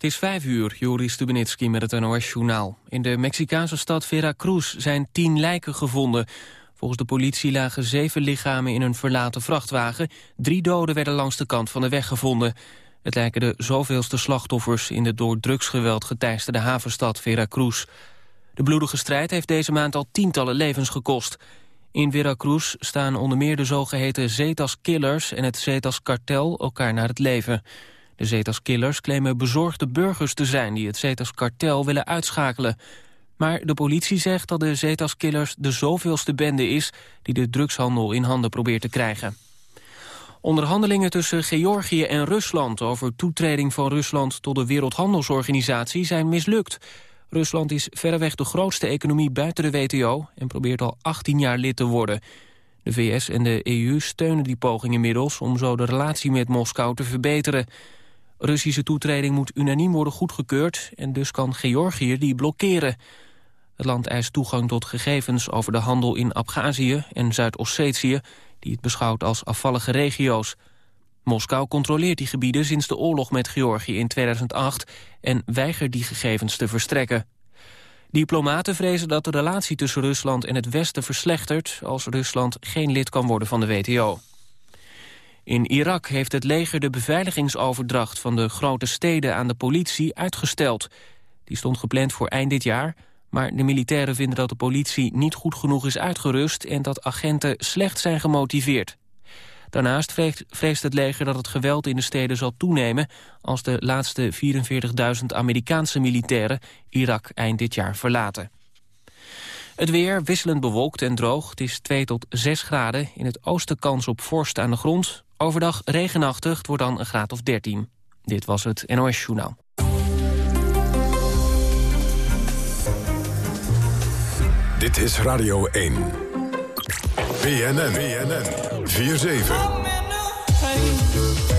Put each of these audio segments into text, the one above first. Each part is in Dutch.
Het is vijf uur, Joris Stubenitski met het NOS-journaal. In de Mexicaanse stad Veracruz zijn tien lijken gevonden. Volgens de politie lagen zeven lichamen in een verlaten vrachtwagen. Drie doden werden langs de kant van de weg gevonden. Het lijken de zoveelste slachtoffers in de door drugsgeweld geteisterde havenstad Veracruz. De bloedige strijd heeft deze maand al tientallen levens gekost. In Veracruz staan onder meer de zogeheten Zetas-killers en het Zetas-kartel elkaar naar het leven. De Zetas-killers claimen bezorgde burgers te zijn die het Zetas-kartel willen uitschakelen. Maar de politie zegt dat de Zetas-killers de zoveelste bende is die de drugshandel in handen probeert te krijgen. Onderhandelingen tussen Georgië en Rusland over toetreding van Rusland tot de Wereldhandelsorganisatie zijn mislukt. Rusland is verreweg de grootste economie buiten de WTO en probeert al 18 jaar lid te worden. De VS en de EU steunen die poging inmiddels om zo de relatie met Moskou te verbeteren. Russische toetreding moet unaniem worden goedgekeurd en dus kan Georgië die blokkeren. Het land eist toegang tot gegevens over de handel in Abhazie en Zuid-Ossetië, die het beschouwt als afvallige regio's. Moskou controleert die gebieden sinds de oorlog met Georgië in 2008 en weigert die gegevens te verstrekken. Diplomaten vrezen dat de relatie tussen Rusland en het Westen verslechtert als Rusland geen lid kan worden van de WTO. In Irak heeft het leger de beveiligingsoverdracht van de grote steden aan de politie uitgesteld. Die stond gepland voor eind dit jaar, maar de militairen vinden dat de politie niet goed genoeg is uitgerust en dat agenten slecht zijn gemotiveerd. Daarnaast vreest het leger dat het geweld in de steden zal toenemen... als de laatste 44.000 Amerikaanse militairen Irak eind dit jaar verlaten. Het weer wisselend bewolkt en droog. Het is 2 tot 6 graden. In het oosten kans op vorst aan de grond. Overdag regenachtig. Het wordt dan een graad of 13. Dit was het NOS Journaal. Dit is Radio 1. BNN. BNN. 4-7.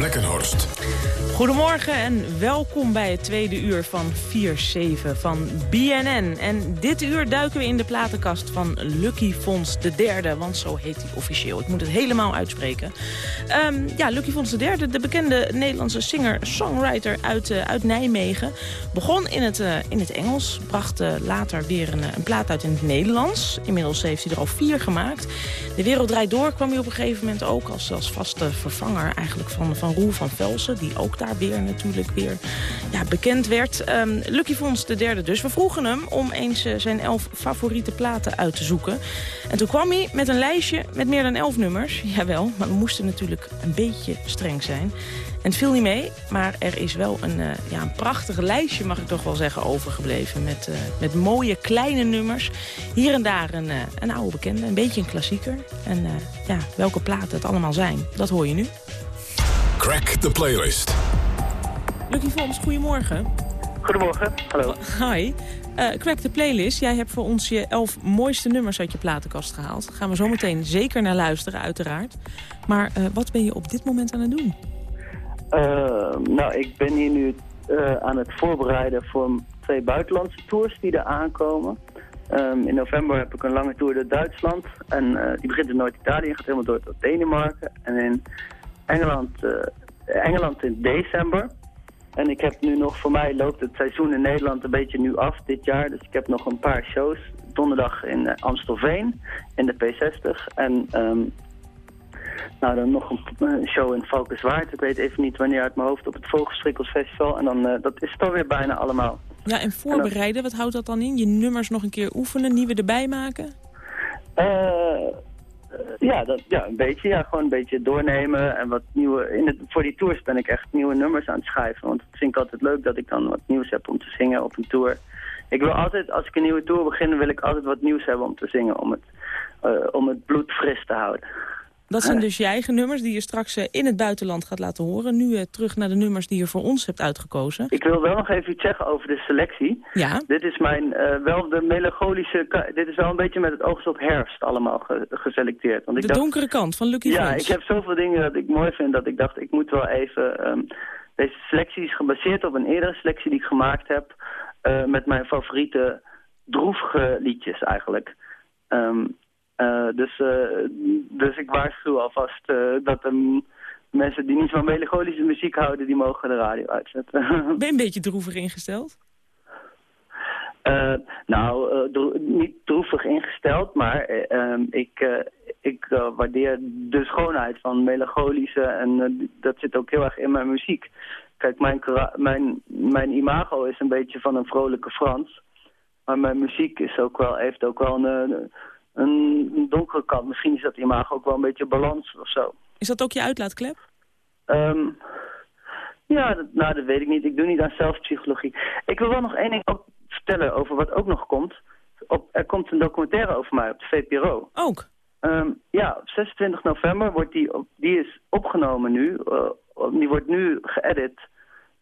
Blekkenhorst. Goedemorgen en welkom bij het tweede uur van 4-7 van BNN. En dit uur duiken we in de platenkast van Lucky Fons de derde, want zo heet hij officieel. Ik moet het helemaal uitspreken. Um, ja, Lucky Fons de derde, de bekende Nederlandse singer-songwriter uit, uh, uit Nijmegen. Begon in het, uh, in het Engels, bracht uh, later weer een, een plaat uit in het Nederlands. Inmiddels heeft hij er al vier gemaakt. De Wereld Draait Door kwam hij op een gegeven moment ook als, als vaste vervanger eigenlijk van, van Roel van Velsen, die ook daar weer natuurlijk weer ja, bekend werd. Um, Lucky Fons de derde dus. We vroegen hem om eens uh, zijn elf favoriete platen uit te zoeken. En toen kwam hij met een lijstje met meer dan elf nummers. Jawel, maar we moesten natuurlijk een beetje streng zijn. En het viel niet mee, maar er is wel een, uh, ja, een prachtig lijstje, mag ik toch wel zeggen, overgebleven. Met, uh, met mooie kleine nummers. Hier en daar een, een oude bekende, een beetje een klassieker. En ja, welke platen het allemaal zijn, dat hoor je nu. Crack the playlist. Lucky Fons, goedemorgen. Goedemorgen, hallo. Hi. Uh, crack the playlist. Jij hebt voor ons je elf mooiste nummers uit je platenkast gehaald. Daar gaan we zo meteen zeker naar luisteren, uiteraard. Maar uh, wat ben je op dit moment aan het doen? Uh, nou, ik ben hier nu aan het voorbereiden voor twee buitenlandse tours die er aankomen. Um, in november heb ik een lange tour door Duitsland. En die begint in Noord-Italië en gaat helemaal door tot Denemarken. En in Engeland, Engeland in december. En ik heb nu nog, voor mij loopt het seizoen in Nederland een beetje nu af dit jaar. Dus ik heb nog een paar shows. Donderdag in uh, Amstelveen, in de P60. En um, nou, dan nog een show in Valkenswaard. Ik weet even niet wanneer uit mijn hoofd op het Vogelstrikkelsfestival. En dan, uh, dat is het alweer bijna allemaal. Ja, en voorbereiden, wat houdt dat dan in? Je nummers nog een keer oefenen, nieuwe erbij maken? Uh, eh, ja, dat, ja, een beetje. Ja, gewoon een beetje doornemen en wat nieuwe... In het, voor die tours ben ik echt nieuwe nummers aan het schrijven. Want dat vind ik altijd leuk dat ik dan wat nieuws heb om te zingen op een tour. Ik wil altijd, als ik een nieuwe tour begin, wil ik altijd wat nieuws hebben om te zingen. Om het, uh, om het bloed fris te houden. Dat zijn dus je eigen nummers die je straks eh, in het buitenland gaat laten horen. Nu uh, terug naar de nummers die je voor ons hebt uitgekozen. Ik wil wel nog even iets zeggen over de selectie. Ja. Dit is mijn, uh, wel de melancholische... Dit is wel een beetje met het oog op herfst allemaal ge geselecteerd. Want ik de donkere kant van Lucky Ja, ik heb zoveel dingen dat ik mooi vind dat ik dacht ik moet wel even... Um, deze selectie is gebaseerd op een eerdere selectie die ik gemaakt heb... met mijn favoriete droevige liedjes eigenlijk. Um, dus, uh, dus ik waarschuw alvast uh, dat um, mensen die niet van melancholische muziek houden, die mogen de radio uitzetten. Ben je een beetje droevig ingesteld? nou, dro niet droevig ingesteld, maar ehm, ik, ik waardeer de schoonheid van melancholische en dat zit ook heel erg in mijn muziek. Kijk, mijn, mijn, mijn imago is een beetje van een vrolijke Frans. Maar mijn muziek is ook wel, heeft ook wel een, een donkere kant. Misschien is dat imago ook wel een beetje balans of zo. Is dat ook je uitlaatklep? Um, ja, dat, nou, dat weet ik niet. Ik doe niet aan zelfpsychologie. Ik wil wel nog één ding ook vertellen over wat ook nog komt. Op, er komt een documentaire over mij op de VPRO. Ook? Um, ja, op 26 november wordt die, die is opgenomen nu. Uh, die wordt nu geëdit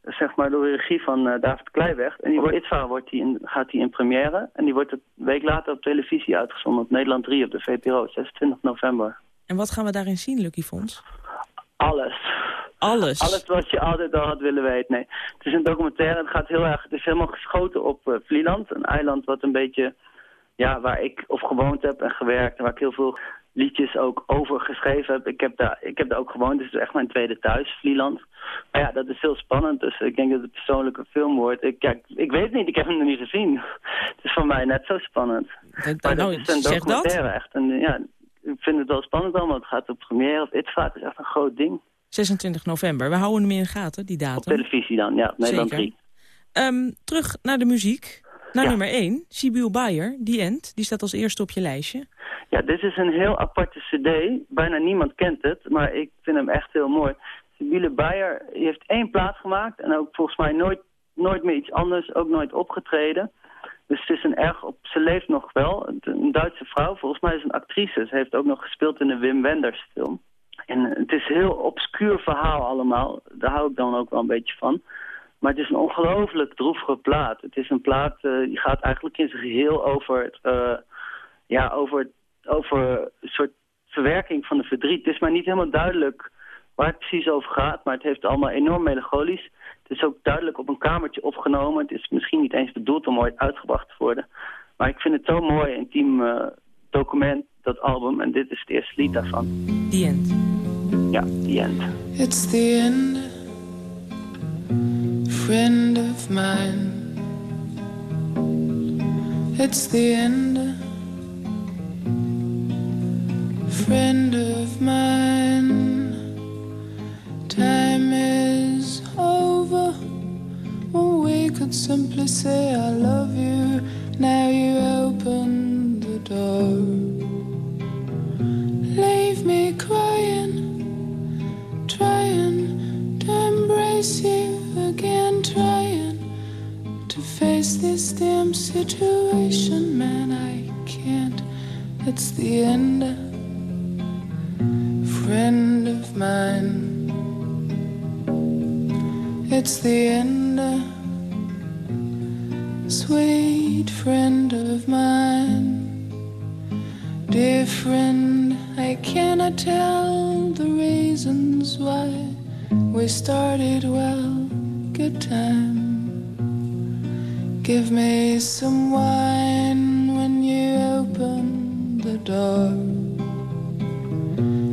zeg maar door de regie van uh, David Kleiweg. En die wordt, Itva wordt die in, gaat die in première. En die wordt een week later op televisie uitgezonden op Nederland 3 op de VPRO, 26 november. En wat gaan we daarin zien, Lucky Fons? Alles. Alles? Alles wat je altijd al had willen weten. Nee, het is een documentaire. Het gaat heel erg. Het is helemaal geschoten op uh, Vlieland. Een eiland wat een beetje, ja, waar ik of gewoond heb en gewerkt. En waar ik heel veel liedjes ook over geschreven heb. Ik heb daar, ik heb daar ook gewoond, dus het is echt mijn tweede thuis, Vlieland. Maar ja, dat is heel spannend, dus ik denk dat het een persoonlijke film wordt. Ik, kijk, ik weet het niet, ik heb hem nog niet gezien. Het is voor mij net zo spannend. Dat, maar nou, dat is een documentaire, echt. En, ja, ik vind het wel spannend allemaal. Het gaat op première op ITVA, het is echt een groot ding. 26 november, we houden hem in de gaten, die datum. Op televisie dan, ja, Nederland 3. Um, terug naar de muziek. Naar ja. nummer 1, Sibyl Bayer, Die End. Die staat als eerste op je lijstje. Ja, dit is een heel aparte cd. Bijna niemand kent het, maar ik vind hem echt heel mooi. Sibylle Bayer heeft één plaat gemaakt en ook volgens mij nooit, nooit meer iets anders, ook nooit opgetreden. Dus het is een erg op, ze leeft nog wel, een Duitse vrouw, volgens mij is een actrice. Ze heeft ook nog gespeeld in een Wim Wenders film. En het is een heel obscuur verhaal allemaal, daar hou ik dan ook wel een beetje van. Maar het is een ongelooflijk droevige plaat. Het is een plaat uh, die gaat eigenlijk in zijn geheel over, het, uh, ja, over, over een soort verwerking van de verdriet. Het is maar niet helemaal duidelijk waar het precies over gaat, maar het heeft allemaal enorm melancholisch. Het is ook duidelijk op een kamertje opgenomen. Het is misschien niet eens bedoeld om ooit uitgebracht te worden. Maar ik vind het zo'n mooi intiem uh, document, dat album. En dit is het eerste lied daarvan. The End. Ja, The End. It's the end. Friend of mine. It's the end, friend of mine. Time is over. Well, we could simply say, I love you. Now you open the door. Leave me crying, trying to embrace you again trying to face this damn situation, man. I can't. It's the end, friend of mine. It's the end, sweet friend of mine. Dear friend, I cannot tell the reasons why we started well good time. Give me some wine when you open the door.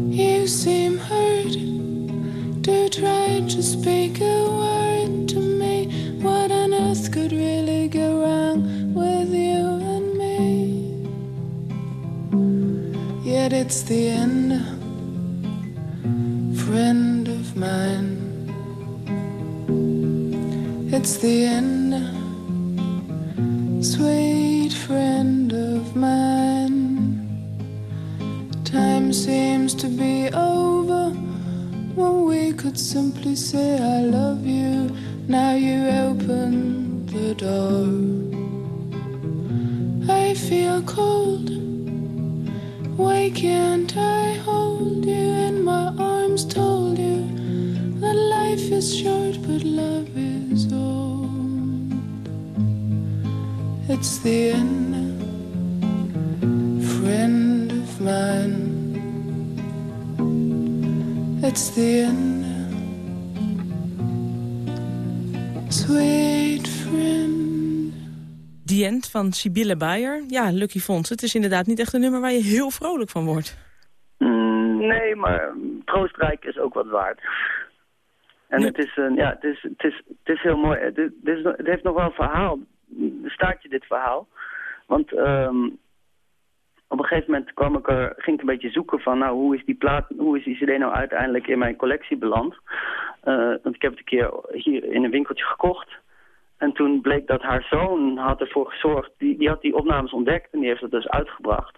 You seem hurt. Do try to speak a word to me. What on earth could really go wrong with you and me? Yet it's the end, friend of mine. It's the end, sweet friend of mine. Time seems to be over when we could simply say, I love you. Now you open the door. I feel cold. Why can't I It's the end, friend of mine. It's the end, sweet friend. The End van Sibylle Bayer. Ja, Lucky Fons. Het is inderdaad niet echt een nummer waar je heel vrolijk van wordt. Mm, nee, maar troostrijk is ook wat waard. En het is, een, ja, het is, het is, het is heel mooi. Het, is, het heeft nog wel een verhaal. Staat je dit verhaal? Want ehm, op een gegeven moment kwam ik er, ging ik een beetje zoeken van, nou, hoe is die plaat, hoe is die cd nou uiteindelijk in mijn collectie beland? Eh, want ik heb het een keer hier in een winkeltje gekocht. En toen bleek dat haar zoon had ervoor gezorgd, die, die had die opnames ontdekt en die heeft het dus uitgebracht.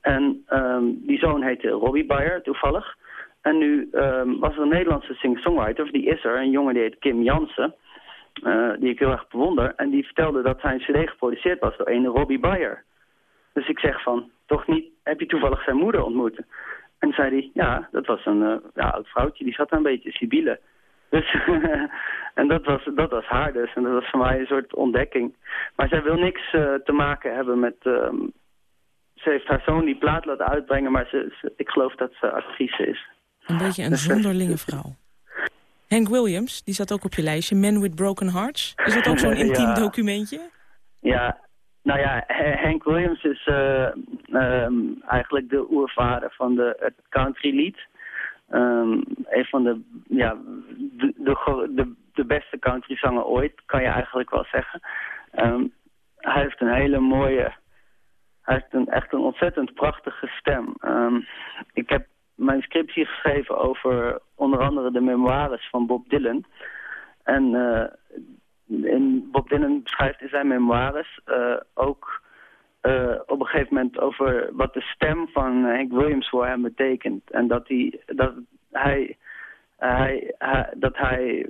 En ehm, die zoon heette Robbie Bayer, toevallig. En nu ehm, was er een Nederlandse singer-songwriter, of die is er, een jongen die heet Kim Jansen. Eh, die ik heel erg bewonder. En die vertelde dat zijn cd geproduceerd was door een Robbie Bayer. Dus ik zeg van, toch niet, heb je toevallig zijn moeder ontmoet? En zei hij, ja, dat was een eh, ja, oud vrouwtje, die zat daar een beetje, Sibylle. Dus, en dat was, dat was haar dus. En dat was voor mij een soort ontdekking. Maar zij wil niks eh, te maken hebben met... ehm, ze heeft haar zoon die plaat laten uitbrengen, maar ze, ze- ik geloof dat ze actrice is. Een beetje een zonderlinge vrouw. Hank Williams, die zat ook op je lijstje. Men with Broken Hearts. Is dat ook zo'n intiem Ja. documentje? Ja, nou ja, Hank Williams is eh, ehm, eigenlijk de oervader van de, het country lied. Ehm, een van de, ja, de, de, de, de beste country zanger ooit, kan je eigenlijk wel zeggen. Ehm, hij heeft een hele mooie, hij heeft een, echt een ontzettend prachtige stem. Ik heb mijn scriptie geschreven over onder andere de memoires van Bob Dylan. En eh, in Bob Dylan beschrijft in zijn memoires eh, ook eh, op een gegeven moment over wat de stem van Hank Williams voor hem betekent. En dat hij, dat hij, dat hij,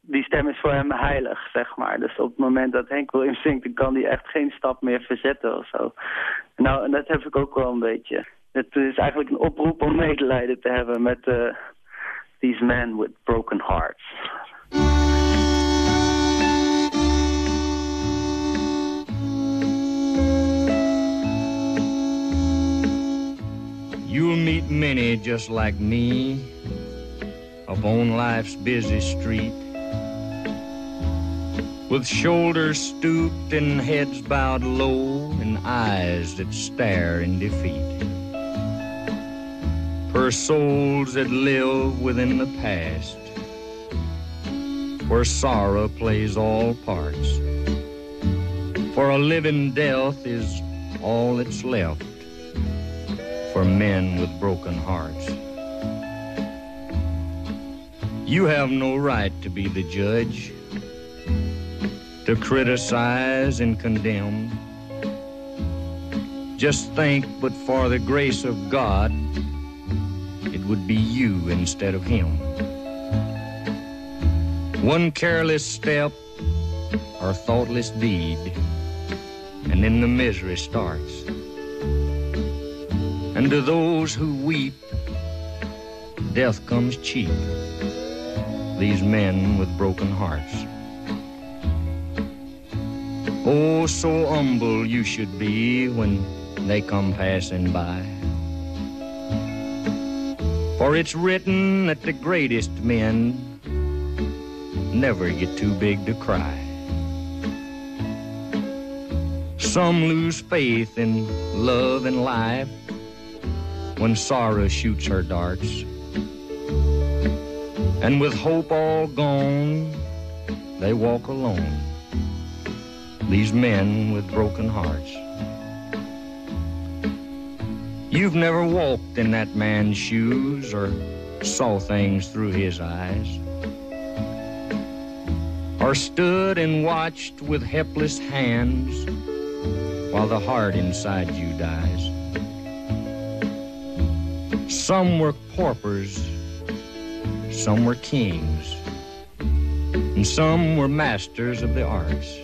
die stem is voor hem heilig, zeg maar. Dus op het moment dat Hank Williams zingt, dan kan hij echt geen stap meer verzetten of zo. Nou, en dat heb ik ook wel een beetje. Het is eigenlijk een oproep om medelijden te hebben met eh, these men with broken hearts. You'll meet many just like me upon life's busy street. With shoulders stooped and heads bowed low and eyes that stare in defeat. For souls that live within the past, where sorrow plays all parts. For a living death is all that's left for men with broken hearts. You have no right to be the judge, to criticize and condemn. Just think, but for the grace of God, would be you instead of him. One careless step or thoughtless deed, and then the misery starts. And to those who weep, death comes cheap. These men with broken hearts. Oh, so humble you should be when they come passing by. For it's written that the greatest men never get too big to cry. Some lose faith in love and life when sorrow shoots her darts. And with hope all gone, they walk alone. These men with broken hearts. You've never walked in that man's shoes or saw things through his eyes. Or stood and watched with helpless hands while the heart inside you dies. Some were paupers, some were kings, and some were masters of the arts.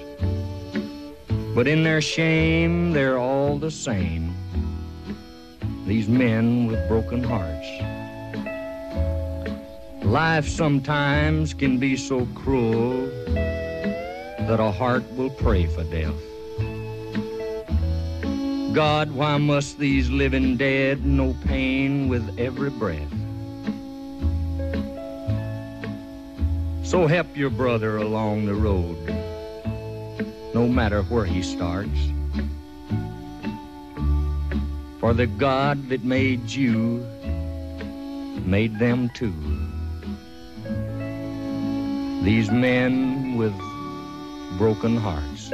But in their shame, they're all the same. These men with broken hearts. Life sometimes can be so cruel that a heart will pray for death. God, why must these living dead know pain with every breath? So help your brother along the road, no matter where he starts. For the God that made you made them too. These men with broken hearts.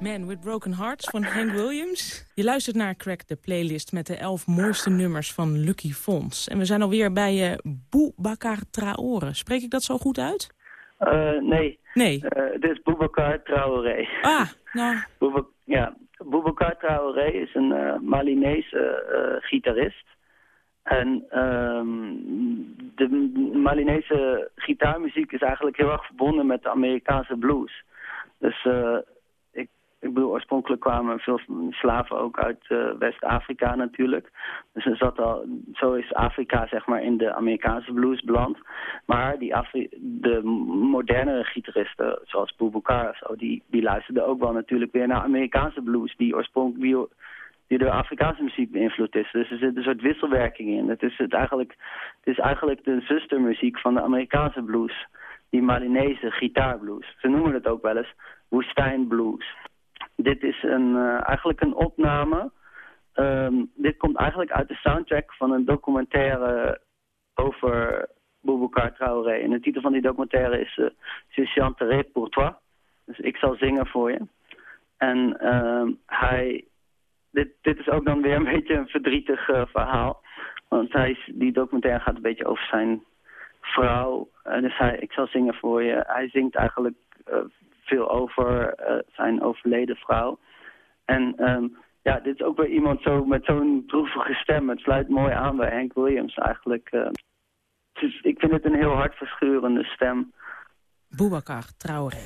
Man with Broken Hearts van Hank Williams. Je luistert naar Crack, de playlist met de elf mooiste nummers van Lucky Fons. En we zijn alweer bij uh, Boubacar Traore. Spreek ik dat zo goed uit? Uh, nee. Nee? Uh, dit is Boubacar Traoré. Ah, nou... Bouba ja, Boubacar Traoré is een uh, Malinese gitarist. En um, de Malinese gitaarmuziek is eigenlijk heel erg verbonden met de Amerikaanse blues. Dus ik, bedoel, oorspronkelijk kwamen veel slaven ook uit uh, West-Afrika natuurlijk. Dus er zat al, zo is Afrika zeg maar in de Amerikaanse blues beland. Maar die Afri de modernere gitaristen, zoals Boubacar, zo, die, die luisterden ook wel natuurlijk weer naar Amerikaanse blues. Die oorspronkelijk die door Afrikaanse muziek beïnvloed is. Dus er zit een soort wisselwerking in. Het is, het eigenlijk, het is eigenlijk de zustermuziek van de Amerikaanse blues. Die Malinese gitaarblues. Ze noemen het ook wel eens woestijnblues. Dit is een, uh, eigenlijk een opname. Um, dit komt eigenlijk uit de soundtrack van een documentaire over Boubacar Traoré. En de titel van die documentaire is uh, Je pour toi. Dus ik zal zingen voor je. En um, hij dit, dit is ook dan weer een beetje een verdrietig uh, verhaal. Want hij die documentaire gaat een beetje over zijn vrouw. Uh, dus hij, ik zal zingen voor je. Hij zingt eigenlijk veel over zijn overleden vrouw. En um, ja, dit is ook weer iemand zo met zo'n droevige stem. Het sluit mooi aan bij Hank Williams eigenlijk. Dus ik vind het een heel hartverscheurende stem. Boubacar Traoré.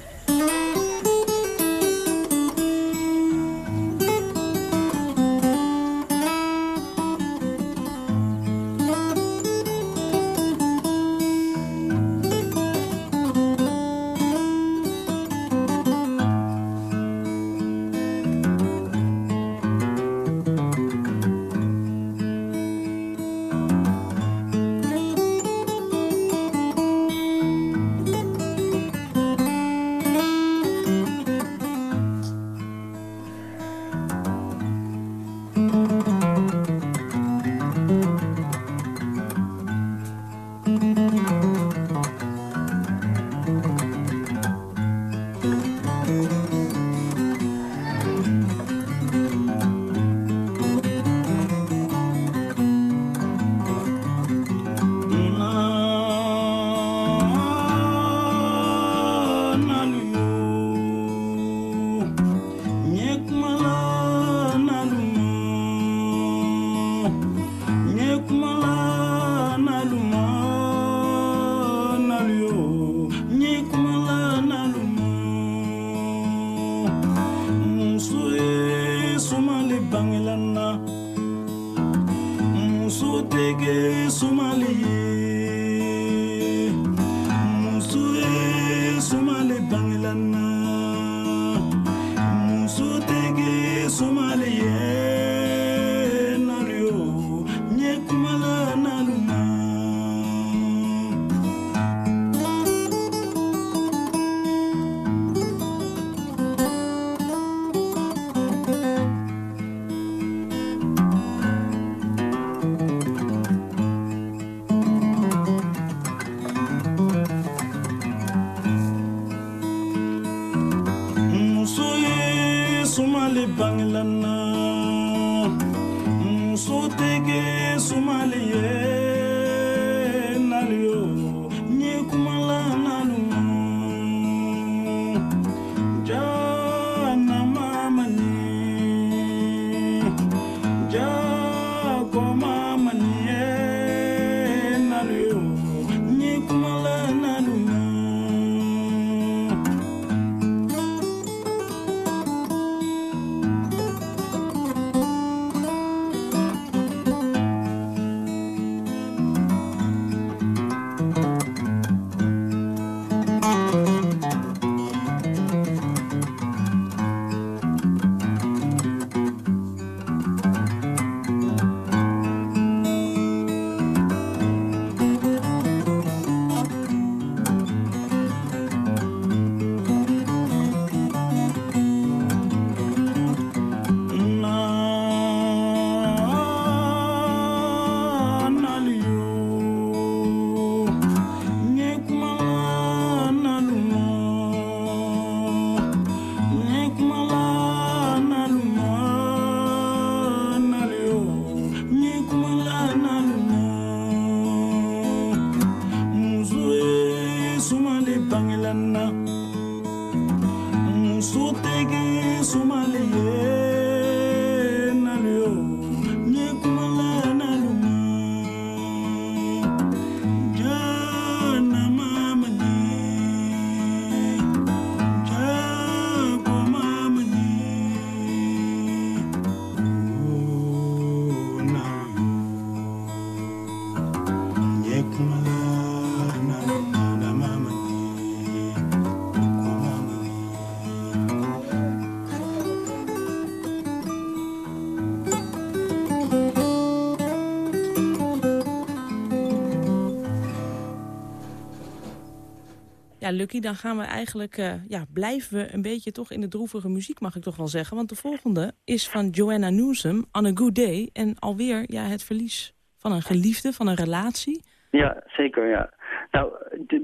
Lucky, dan gaan we eigenlijk, eh, ja, blijven we een beetje toch in de droevige muziek, mag ik toch wel zeggen. Want de volgende is van Joanna Newsom, On a Good Day. En alweer ja, het verlies van een geliefde, van een relatie. Ja, zeker, ja. Nou,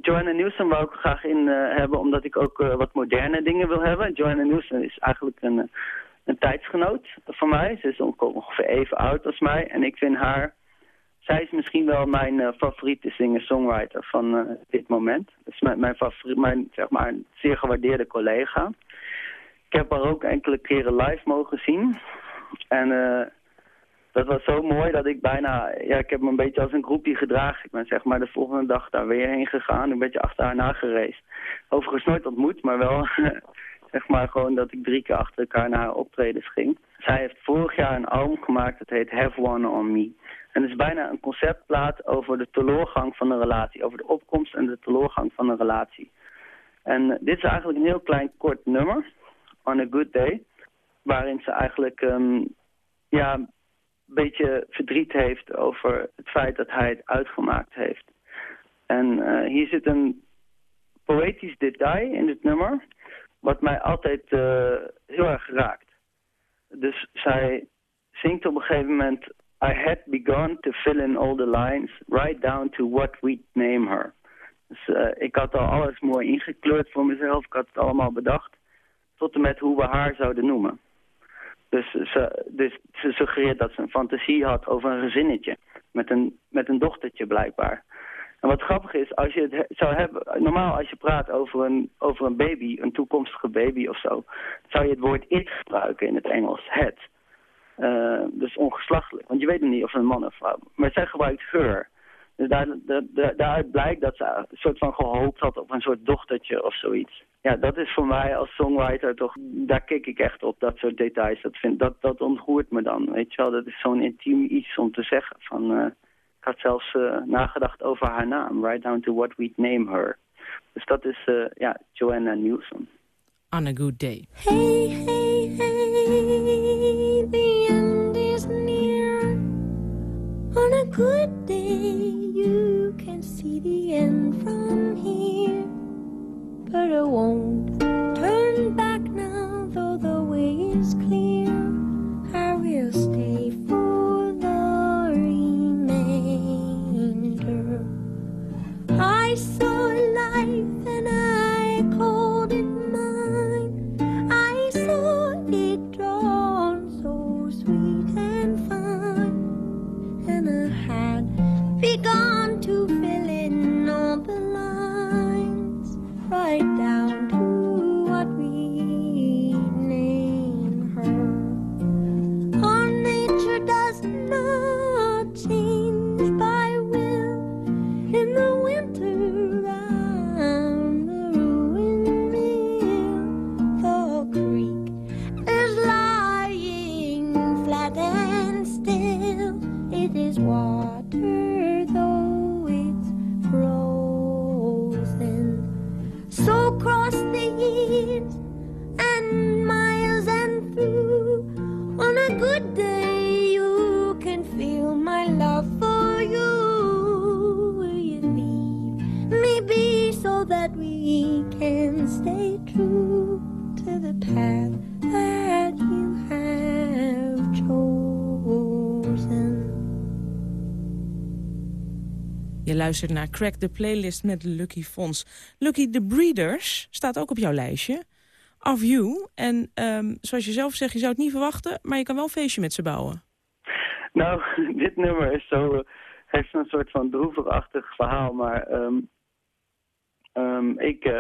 Joanna Newsom wou ik graag in eh, hebben, omdat ik ook eh, wat moderne dingen wil hebben. Joanna Newsom is eigenlijk een, een tijdsgenoot van mij. Ze is onge- ongeveer even oud als mij. En ik vind haar... Zij is misschien wel mijn eh, favoriete singer-songwriter van eh, dit moment. Dus mijn, mijn, favoriet, mijn zeg maar, zeer gewaardeerde collega. Ik heb haar ook enkele keren live mogen zien. En... eh, dat was zo mooi dat ik bijna... Ja, ik heb me een beetje als een groepje gedragen. Ik ben zeg maar de volgende dag daar weer heen gegaan. Een beetje achter haar nagereisd. Overigens nooit ontmoet, maar wel... zeg maar gewoon dat ik drie keer achter elkaar naar haar optredens ging. Zij heeft vorig jaar een album gemaakt. Dat heet Have One On Me. En het is bijna een conceptplaat over de teleurgang van een relatie. Over de opkomst en de teleurgang van een relatie. En eh, dit is eigenlijk een heel klein kort nummer. On a Good Day. Waarin ze eigenlijk... ehm, ja, een beetje verdriet heeft over het feit dat hij het uitgemaakt heeft. En eh, hier zit een poëtisch detail in dit nummer, wat mij altijd eh, heel erg raakt. Dus zij zingt op een gegeven moment... I had begun to fill in all the lines, right down to what we'd name her. Dus eh, ik had al alles mooi ingekleurd voor mezelf, ik had het allemaal bedacht. Tot en met hoe we haar zouden noemen. Dus ze, dus ze suggereert dat ze een fantasie had over een gezinnetje. Met een, met een dochtertje blijkbaar. En wat grappig is, als je het he- zou hebben... Normaal als je praat over een, over een baby, een toekomstige baby of zo... zou je het woord it gebruiken in het Engels, het. Eh, dus ongeslachtelijk. Want je weet niet of het een man of vrouw Maar zij gebruikt her. Dus daar, daar, daar- daaruit blijkt dat ze een soort van gehoopt had op een soort dochtertje of zoiets. Ja, dat is voor mij als songwriter toch, daar kik ik echt op, dat soort details. Dat, vind, dat, dat ontroert me dan, weet je wel. Dat is zo'n intiem iets om te zeggen. Van, eh, ik had zelfs eh, nagedacht over haar naam, right down to what we'd name her. Dus dat is, ja, Joanna Newsom. On a Good Day. Hey, hey, hey, the end is near. On a good day, you can see the end from here. But won't turn back luistert naar Crack the Playlist met Lucky Fons. Lucky, The Breeders staat ook op jouw lijstje. Of You. En ehm, zoals je zelf zegt, je zou het niet verwachten... maar je kan wel een feestje met ze bouwen. Nou, dit nummer is zo, eh, heeft een soort van droevigachtig verhaal, maar ehm, ehm, ik, eh,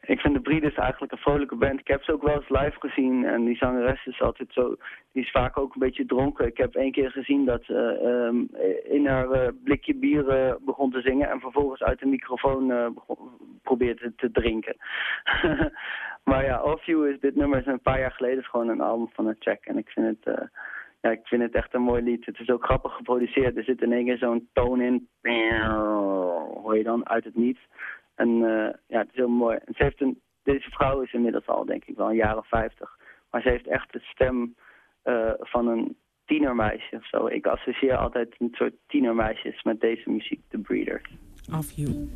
ik vind de Breeders eigenlijk een vrolijke band. Ik heb ze ook wel eens live gezien en die zangeres is altijd zo... Die is vaak ook een beetje dronken. Ik heb één keer gezien dat ze ehm, in haar eh, blikje bier eh, begon te zingen... en vervolgens uit de microfoon eh, begon, probeerde te drinken. maar ja, Off You is dit nummer is een paar jaar geleden. gewoon een album van een check en ik vind het... eh, ja, ik vind het echt een mooi lied. Het is ook grappig geproduceerd. Er zit in één keer zo'n toon in. Hoor je dan uit het niets. En eh, ja, het is heel mooi. Ze heeft een, deze vrouw is inmiddels al, denk ik, wel een jaar of vijftig. Maar ze heeft echt de stem eh, van een tienermeisje of zo. Ik associeer altijd een soort tienermeisjes met deze muziek, The Breeders. Of you.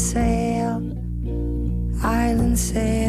Sail, island sail.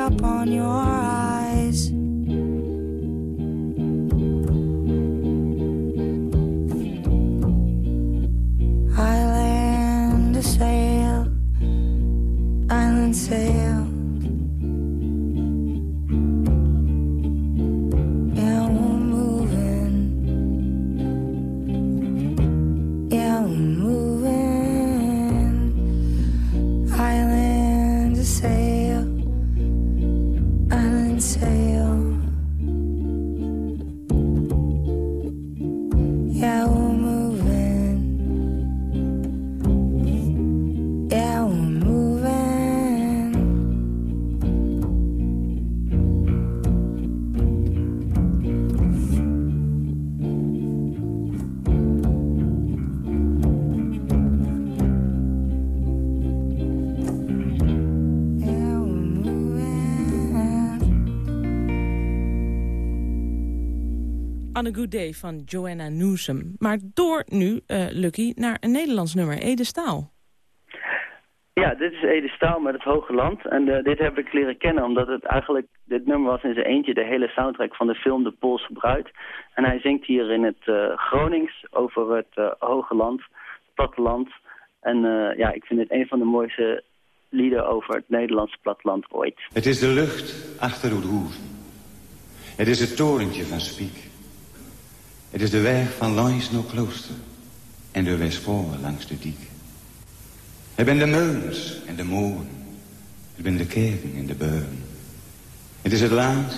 The makeup on your On a Good Day van Joanna Newsom. Maar door nu, eh, Lucky, naar een Nederlands nummer, Ede Staal. Ja, dit is Ede Staal met het Hoge Land. En eh, dit heb ik leren kennen omdat het eigenlijk... Dit nummer was in zijn eentje de hele soundtrack van de film De Poolse Bruid. En hij zingt hier in het eh, Gronings over het eh, Hoge Land, het platteland. En eh, ja, ik vind het een van de mooiste lieden over het Nederlandse platteland ooit. Het is de lucht achter Oedhoeven. Het is het torentje van Spiek. Het is de weg van langs naar Klooster. En de Westvoorn langs de diek. Het ben de meulens en de molen. Het ben de kerken en de beuren. Het is het land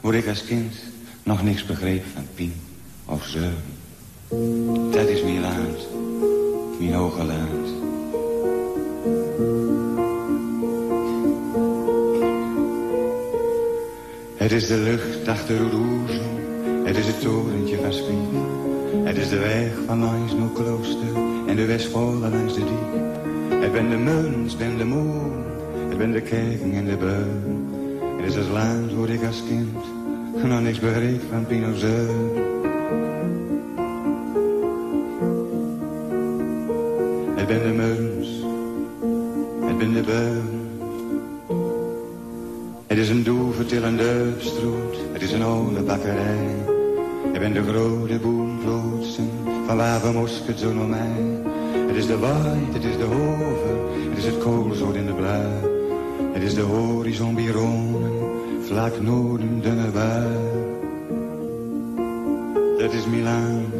waar ik als kind nog niks begreep van pien of zeuren. Dat is mijn land, mijn hoge land. Het is de lucht achter Oeroezen, het is het torentje van Spiek. Het is de weg van langs naar Klooster en de Westvoorn langs de diek. Het ben de meulens, ben de molen, het ben de kerken en de beuren. Het is het land waar ik als kind nog niks begreep van Pinozeur. Het ben de meulens, het ben de beuren. Het is een doeve til een duifstroet, het is een oude bakkerij. Het ben de grote boomvlootsen, van waar we zo naar mij. Het is de waait, het is de hoven, het is het koolzoot in de blauw. Het is de horizon bironen, vlak noorden dunne bui. Dat is Milaans,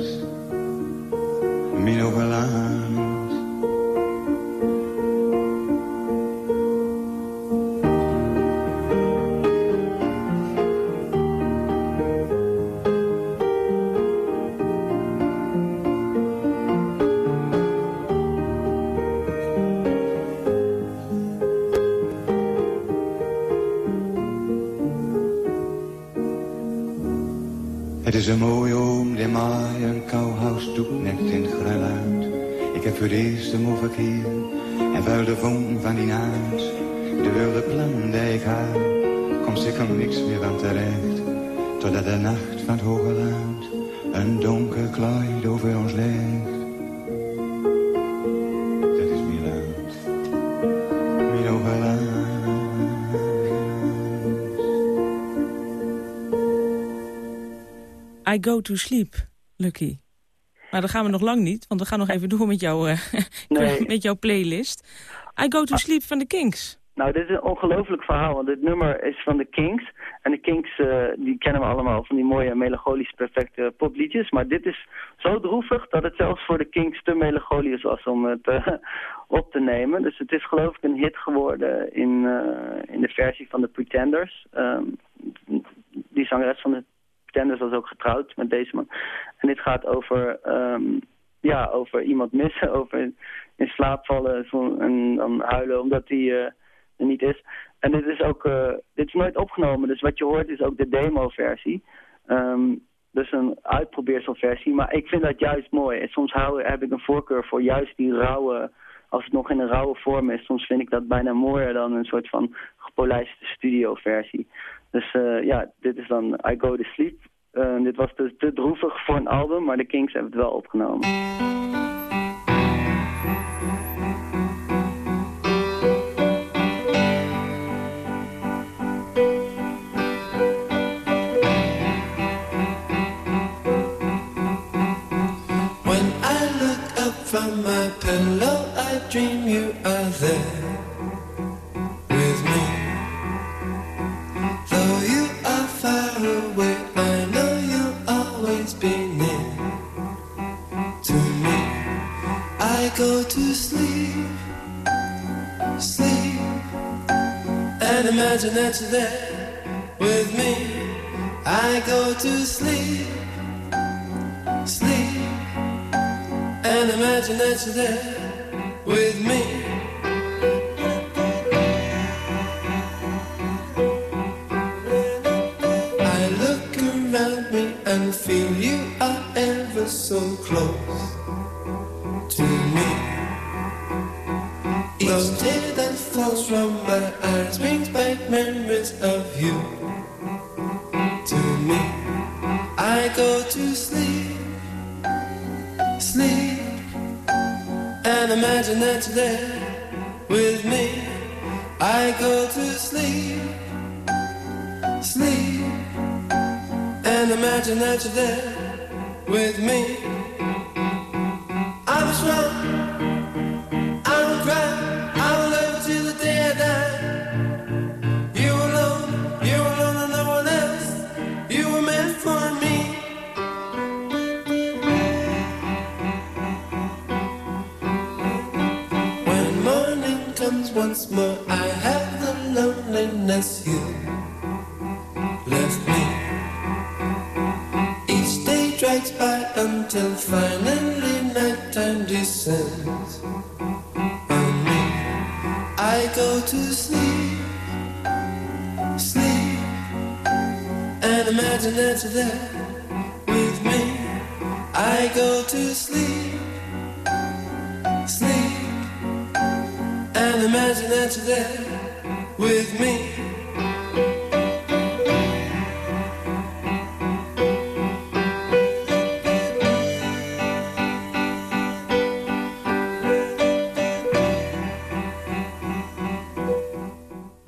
terecht. Totdat de nacht van het hoge land een donker kleid over ons legt. Dat is hoge land. I Go To Sleep, Lucky. Maar dat gaan we nog lang niet, want we gaan nog even door met, jou, eh, Nee. met jouw playlist. I Go To Sleep van de Kings. Nou, dit is een ongelooflijk verhaal, want dit nummer is van de Kings. En de Kings, eh, die kennen we allemaal van die mooie melancholisch perfecte popliedjes. Maar dit is zo droevig dat het zelfs voor de Kings te melancholisch was om het eh, op te nemen. Dus het is geloof ik een hit geworden in, eh, in de versie van de Pretenders. Ehm, die zangeres van de Pretenders was ook getrouwd met deze man. En dit gaat over, ehm, ja, over iemand missen, over in slaap vallen en dan huilen omdat hij niet is. En dit is ook, eh, dit is nooit opgenomen, dus wat je hoort is ook de demo-versie. Ehm, dus een uitprobeerselversie, maar ik vind dat juist mooi. En soms hou, heb ik een voorkeur voor juist die rauwe, als het nog in een rauwe vorm is, soms vind ik dat bijna mooier dan een soort van gepolijste studioversie. Dus eh, ja, dit is dan I Go To Sleep. Eh, dit was dus te droevig voor een album, maar de Kings hebben het wel opgenomen. Go to sleep, sleep, and imagine that you're there with me. I go to sleep, sleep and imagine that you're there with me. I look around me and feel you are ever so close from my eyes brings back memories of you to me. I go to sleep, sleep, and imagine that you're there with me. I go to sleep, sleep, and imagine that you're there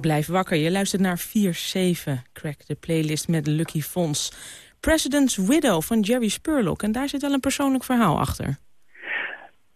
Blijf wakker, je luistert naar 4-7. Crack de playlist met Lucky Fons. President's Widow van Jerry Spurlock. En daar zit wel een persoonlijk verhaal achter.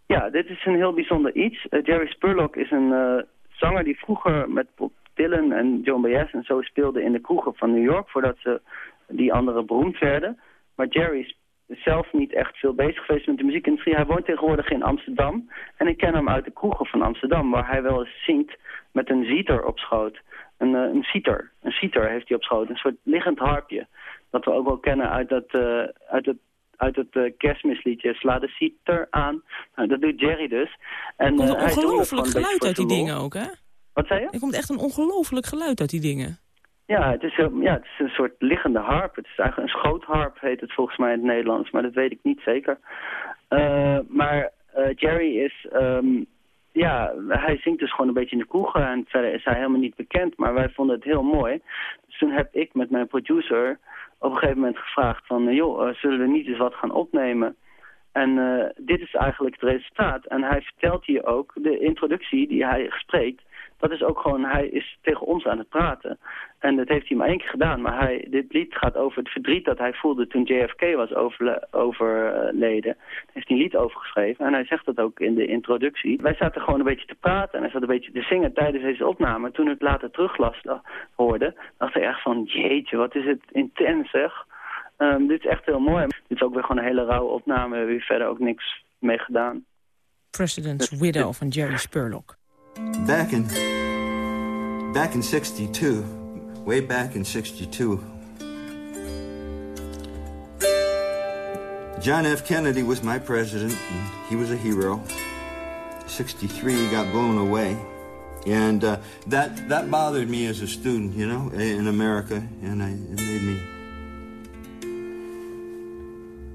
Ja, dit is een heel bijzonder iets. Eh, Jerry Spurlock is een eh, zanger die vroeger met Bob Dylan en Joan Baez en zo speelde in de kroegen van New York voordat ze die anderen beroemd werden. Maar Jerry zelf niet echt veel bezig geweest met de muziekindustrie. Hij woont tegenwoordig in Amsterdam en ik ken hem uit de kroegen van Amsterdam waar hij wel eens zingt met een zieter op schoot. Een, eh, een citer. Een citer heeft hij op schoot. Een soort liggend harpje. Dat we ook wel kennen uit, dat, eh, uit het uit het eh, kerstmisliedje Sla de citer aan. Nou, dat doet Jerry dus. En, Er komt een ongelooflijk beetje geluid uit die dingen ook, hè? Wat zei je? Er komt echt een ongelooflijk geluid uit die dingen. Ja het, is, ja, het is een soort liggende harp. Het is eigenlijk een schootharp, heet het volgens mij in het Nederlands. Maar dat weet ik niet zeker. Eh, maar eh, Jerry is... ehm, ja, hij zingt dus gewoon een beetje in de kroegen. En verder is hij helemaal niet bekend. Maar wij vonden het heel mooi. Dus toen heb ik met mijn producer op een gegeven moment gevraagd van... eh, joh, zullen we niet eens wat gaan opnemen? En dit is eigenlijk het resultaat. En hij vertelt hier ook, de introductie die hij spreekt... dat is ook gewoon, hij is tegen ons aan het praten. En dat heeft hij maar één keer gedaan. Maar hij, dit lied gaat over het verdriet dat hij voelde toen JFK was overle- overleden. Daar heeft hij een lied over geschreven. En hij zegt dat ook in de introductie. Wij zaten gewoon een beetje te praten en hij zat een beetje te zingen tijdens deze opname. Toen ik het later teruglas hoorde, dacht hij echt van... jeetje, wat is het intens zeg. Ehm, dit is echt heel mooi. Dit is ook weer gewoon een hele rauwe opname. We hebben hier verder ook niks mee gedaan. President's Widow van Jerry Spurlock. Back in back in 62, way back in 62. John F. Kennedy was my president, and he was a hero. 63, he got blown away. And uh, that, that bothered me as a student, you know, in America, and I, it made me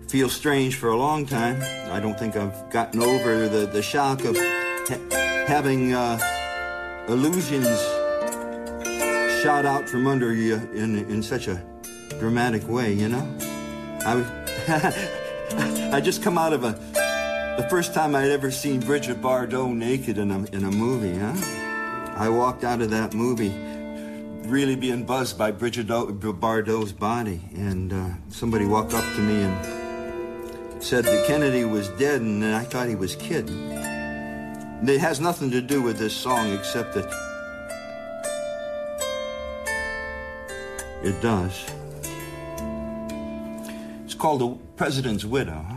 feel strange for a long time. I don't think I've gotten over the, the shock of ha- having uh, illusions shot out from under you in, in such a dramatic way, you know? I I just come out of a, the first time I'd ever seen Bridget Bardot naked in a, in a movie, huh? I walked out of that movie really being buzzed by Bridget Bardot's body, and uh, somebody walked up to me and said that Kennedy was dead, and I thought he was kidding. It has nothing to do with this song except that it does. It's called The President's Widow.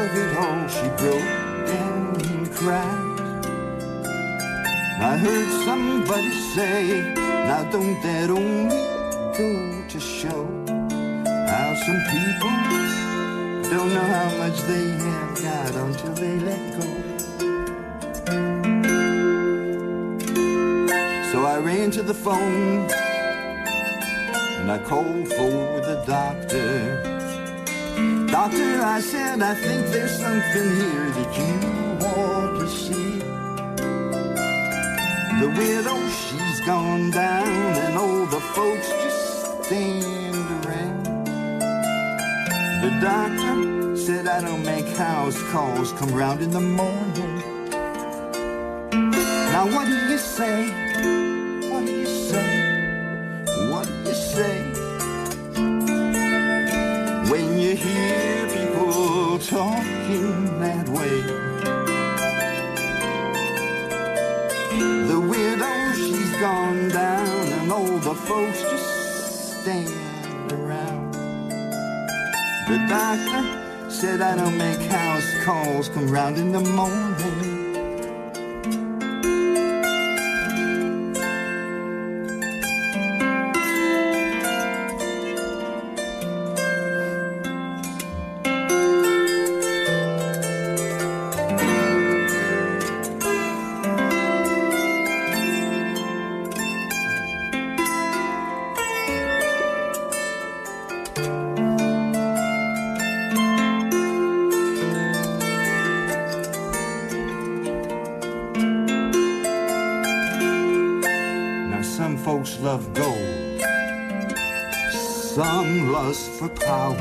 Of it all, she broke and cried. I heard somebody say, now don't that only go to show how some people don't know how much they have got until they let go. So I ran to the phone and I called for the doctor. Doctor, I said, I think there's something here that you want to see. The widow, she's gone down, and all the folks just stand around. The doctor said, I don't make house calls, come round in the morning. Now, what do you say? Folks just stand around. The doctor said, I don't make house calls, come round in the morning. Love gold, some lust for power.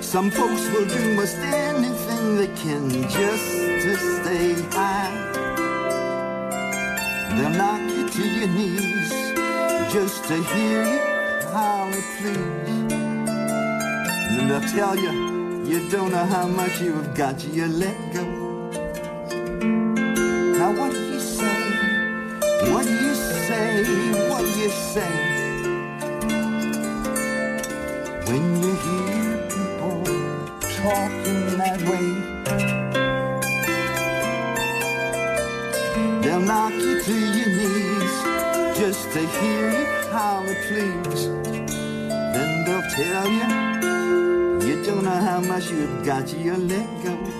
Some folks will do most anything they can just to stay high. They'll knock you to your knees just to hear you holler, please. And they'll tell you you don't know how much you have got, you let go. Say? When you hear people talking that way, they'll knock you to your knees just to hear you holler, please. Then they'll tell you you don't know how much you've got, you let go.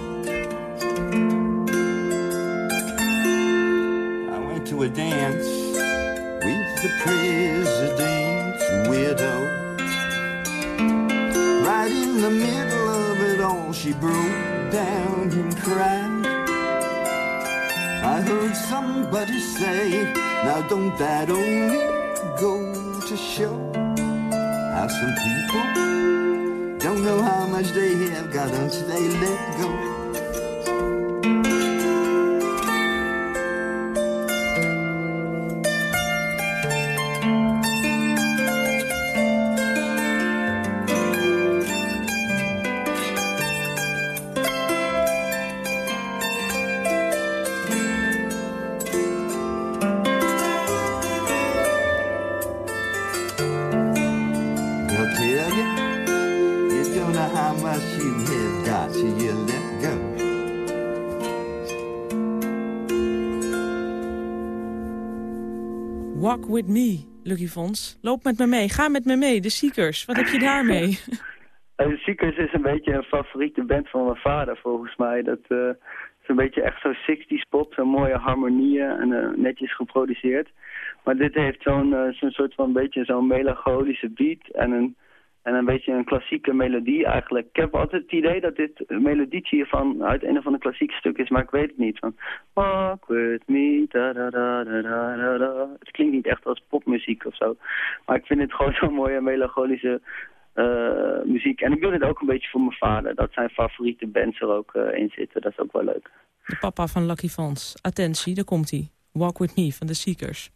You let go. Walk with me, Lucky Fons. Loop met me mee. Ga met me mee. De Seekers. Wat heb je daarmee? Uh, Seekers is een beetje een favoriete band van mijn vader, volgens mij. Dat eh, is een beetje echt zo'n 60s pop, zo'n mooie harmonieën en eh, netjes geproduceerd. Maar dit heeft zo'n eh, zo'n soort van beetje zo'n melancholische beat en een, en een beetje een klassieke melodie eigenlijk. Ik heb altijd het idee dat dit een melodietje hiervan uit een of ander klassiek stuk is, maar ik weet het niet. Van, Walk with me, da da da da da da. Het klinkt niet echt als popmuziek of zo. Maar ik vind het gewoon zo'n mooie melancholische eh, muziek. En ik doe dit ook een beetje voor mijn vader. Dat zijn favoriete bands er ook eh, in zitten. Dat is ook wel leuk. De papa van Lucky Fons. Attentie, daar komt hij. Walk with me van de Seekers.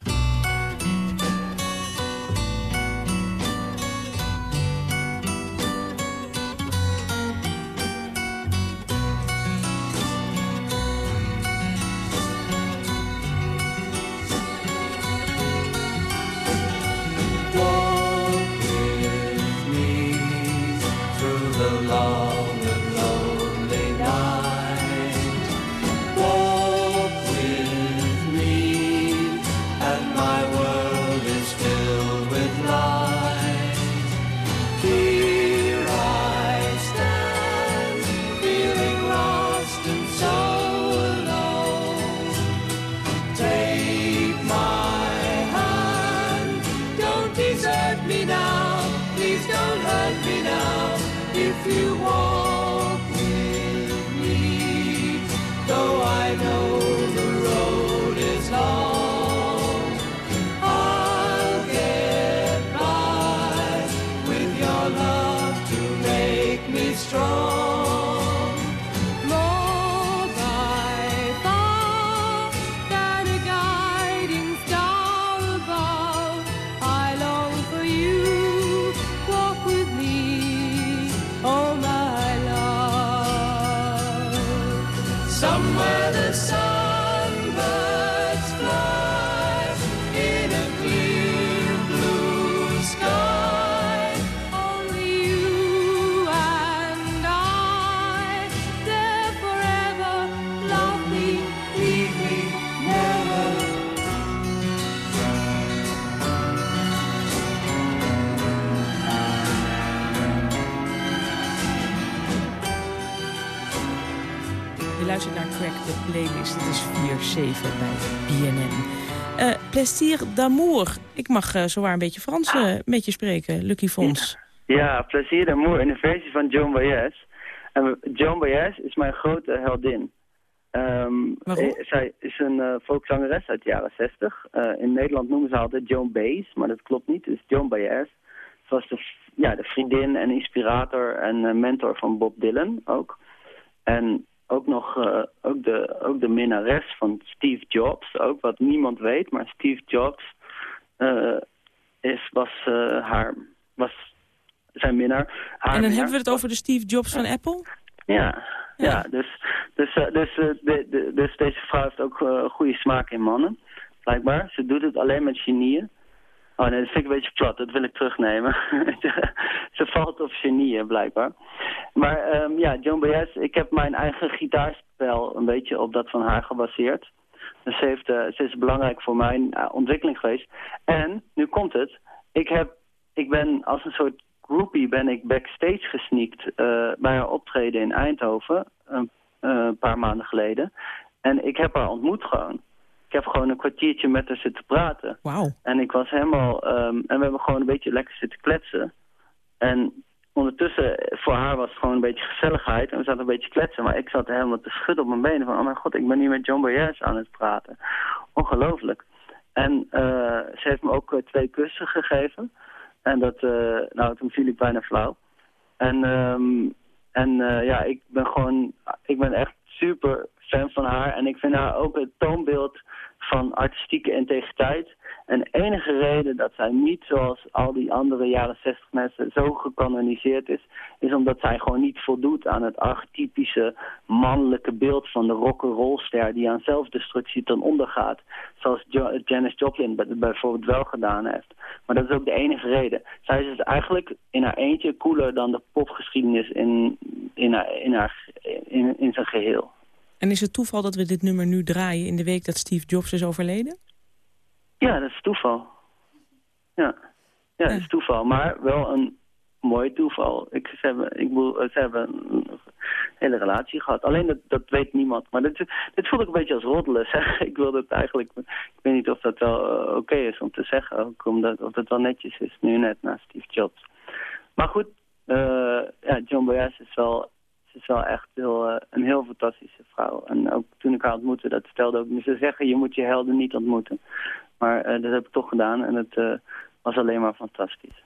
4-7 bij BNN. Eh Plaisir d'amour. Ik mag eh, zowaar een beetje Frans eh, met je spreken, Lucky Fons. Ja, Plezier d'amour in de versie van Joan Baez. En Joan Baez is mijn grote heldin. Ehm, Waarom? zij is een eh volkszangeres uit de jaren 60. Eh, in Nederland noemen ze altijd Joan Baez, maar dat klopt niet. Het is Joan Baez. Ze was de, ja, de vriendin en inspirator en mentor van Bob Dylan ook. En ook nog eh, ook de, ook de minnares van Steve Jobs, ook wat niemand weet. Maar Steve Jobs eh, is, was, eh, haar, was zijn minnaar. Haar En dan minnaar. hebben we het over de Steve Jobs van Apple? Ja, ja. dus, dus, dus, de, de, dus deze vrouw heeft ook goede smaak in mannen, blijkbaar. Ze doet het alleen met genieën. Oh nee, dat vind ik een beetje plat, dat wil ik terugnemen. Ze valt op genieën, blijkbaar. Maar ehm, ja, Joan Baez, ik heb mijn eigen gitaarspel een beetje op dat van haar gebaseerd. Dus ze, heeft, eh, ze is belangrijk voor mijn eh, ontwikkeling geweest. En, nu komt het, ik, heb, ik ben als een soort groupie ben ik backstage gesneakt eh, bij haar optreden in Eindhoven, een een paar maanden geleden. En ik heb haar ontmoet gewoon. Ik heb gewoon een kwartiertje met haar zitten praten. Wauw. En ik was helemaal... ehm, en we hebben gewoon een beetje lekker zitten kletsen. En ondertussen, voor haar was het gewoon een beetje gezelligheid. En we zaten een beetje kletsen. Maar ik zat helemaal te schudden op mijn benen. Van, oh mijn god, ik ben hier met John Baez aan het praten. Ongelooflijk. En eh, ze heeft me ook eh, twee kussen gegeven. En dat, eh, nou, toen viel ik bijna flauw. En, ehm, en ja, ik ben gewoon, ik ben echt super fan van haar. En ik vind haar ook het toonbeeld van artistieke integriteit. En de enige reden dat zij niet zoals al die andere jaren 60 mensen zo gekanoniseerd is, is omdat zij gewoon niet voldoet aan het archetypische mannelijke beeld van de rock'n'rollster die aan zelfdestructie ten onder gaat. Zoals jo Janis Joplin bij- bijvoorbeeld wel gedaan heeft. Maar dat is ook de enige reden. Zij is dus eigenlijk in haar eentje cooler dan de popgeschiedenis in, in, haar, in, haar, in, in zijn geheel. En is het toeval dat we dit nummer nu draaien in de week dat Steve Jobs is overleden? Ja, dat is toeval. Ja, ja dat is toeval. Maar wel een mooi toeval. Ik, ze, hebben, ik bedoel, ze hebben een hele relatie gehad. Alleen dat, dat weet niemand. Maar dit, dit voel ik een beetje als roddelen. Zeg. Ik wil dat eigenlijk... Ik weet niet of dat wel eh, oké is om te zeggen. Ook omdat, of dat wel netjes is. Nu net na Steve Jobs. Maar goed, eh, ja, John Baez is wel, ze is wel echt heel, eh, een heel fantastische vrouw. En ook toen ik haar ontmoette, dat stelde ook... Ze zeggen, je moet je helden niet ontmoeten. Maar eh, dat heb ik toch gedaan en het eh, was alleen maar fantastisch.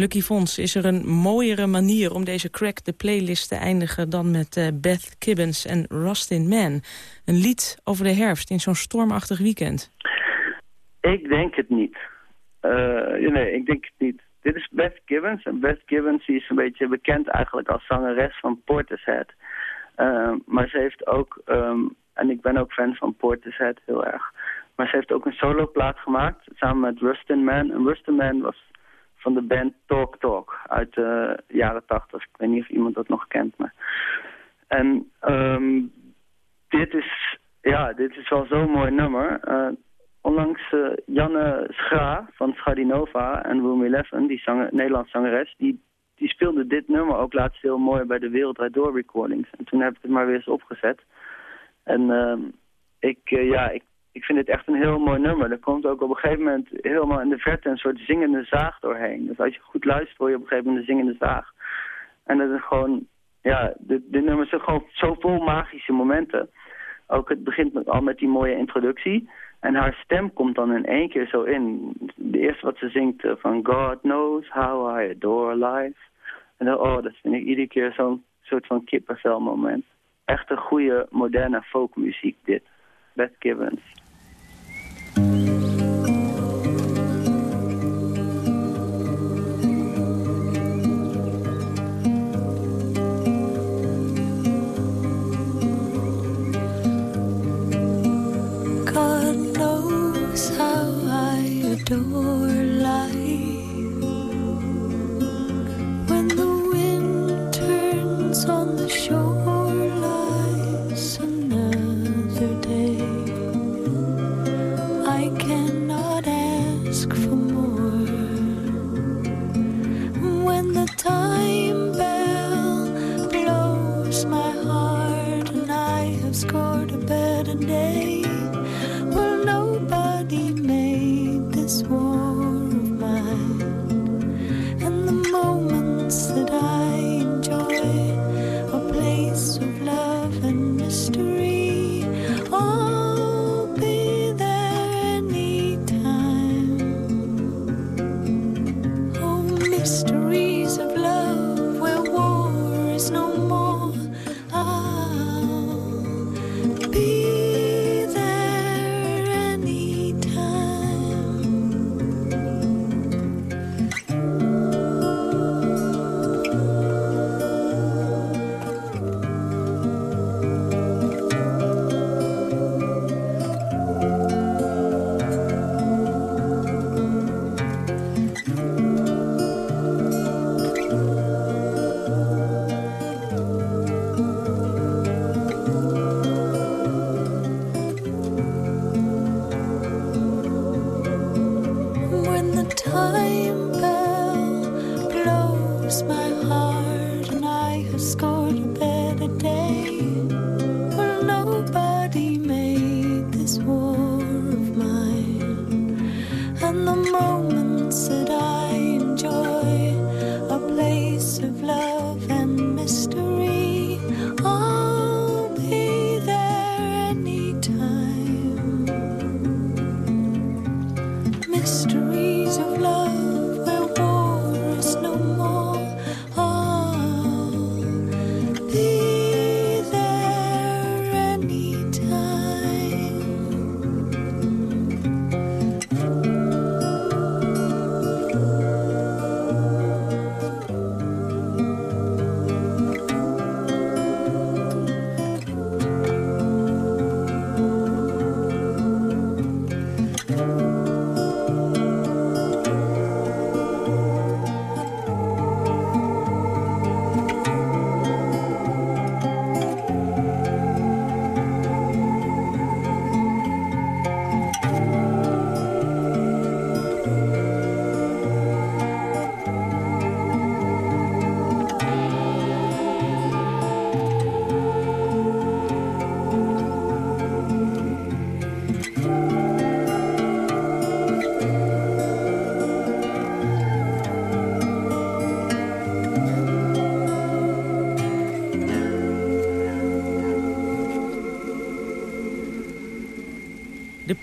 Lucky Fons, is er een mooiere manier om deze crack the playlist te eindigen... dan met eh, Beth Gibbons en Rustin Man? Een lied over de herfst in zo'n stormachtig weekend. Ik denk het niet. Eh, nee, ik denk het niet. Dit is Beth Gibbons. En Beth Gibbons is een beetje bekend eigenlijk als zangeres van Portishead. Eh, maar ze heeft ook, ehm, en ik ben ook fan van Portishead heel erg. Maar ze heeft ook een soloplaat gemaakt samen met Rustin Man. En Rustin Man was van de band Talk Talk uit de jaren tachtig. Ik weet niet of iemand dat nog kent. Maar... En ehm, dit, is, ja, dit is wel zo'n mooi nummer. Eh, onlangs eh, Janne Schra van Schadinova en Room 11, die Nederlands zangeres, die, die speelde dit nummer ook laatst heel mooi bij de Wereld Draait Door recordings. En toen heb ik het maar weer eens opgezet. En ehm, ik, eh, ja, ik, ik vind het echt een heel mooi nummer. Er komt ook op een gegeven moment helemaal in de verte een soort zingende zaag doorheen. Dus als je goed luistert hoor je op een gegeven moment een zingende zaag. En dat is gewoon, ja, dit, dit nummer is gewoon zo vol magische momenten. Ook het begint met, al met die mooie introductie. En haar stem komt dan in één keer zo in. De eerste wat ze zingt eh, van God knows how I adore life. En dan, oh, dat vind ik iedere keer zo'n soort van kippenvel moment. Echt een goede moderne folkmuziek dit. Beth Gibbons.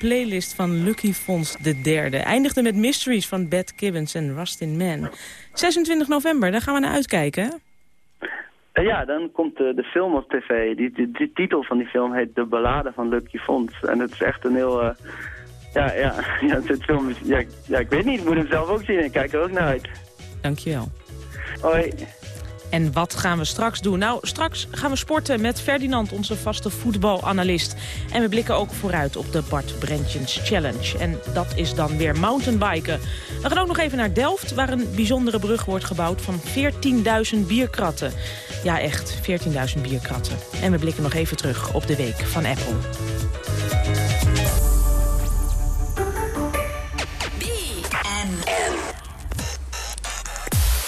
Playlist van Lucky Fons de derde. Eindigde met Mysteries van Beth Gibbons en Rustin Man. 26 november, daar gaan we naar uitkijken? Eh, ja, dan komt de, de film op tv. Die, die, die titel van die film heet De Ballade van Lucky Fons. En het is echt een heel... eh, ja, ja, ja, het film is, ja, ja, ik weet niet, ik moet hem zelf ook zien. Ik kijk er ook naar uit. Dankjewel. Hoi. En wat gaan we straks doen? Nou, straks gaan we sporten met Ferdinand, onze vaste voetbalanalist. En we blikken ook vooruit op de Bart Brentjens Challenge. En dat is dan weer mountainbiken. We gaan ook nog even naar Delft, waar een bijzondere brug wordt gebouwd van 14.000 bierkratten. Ja, echt, 14.000 bierkratten. En we blikken nog even terug op de week van Apple.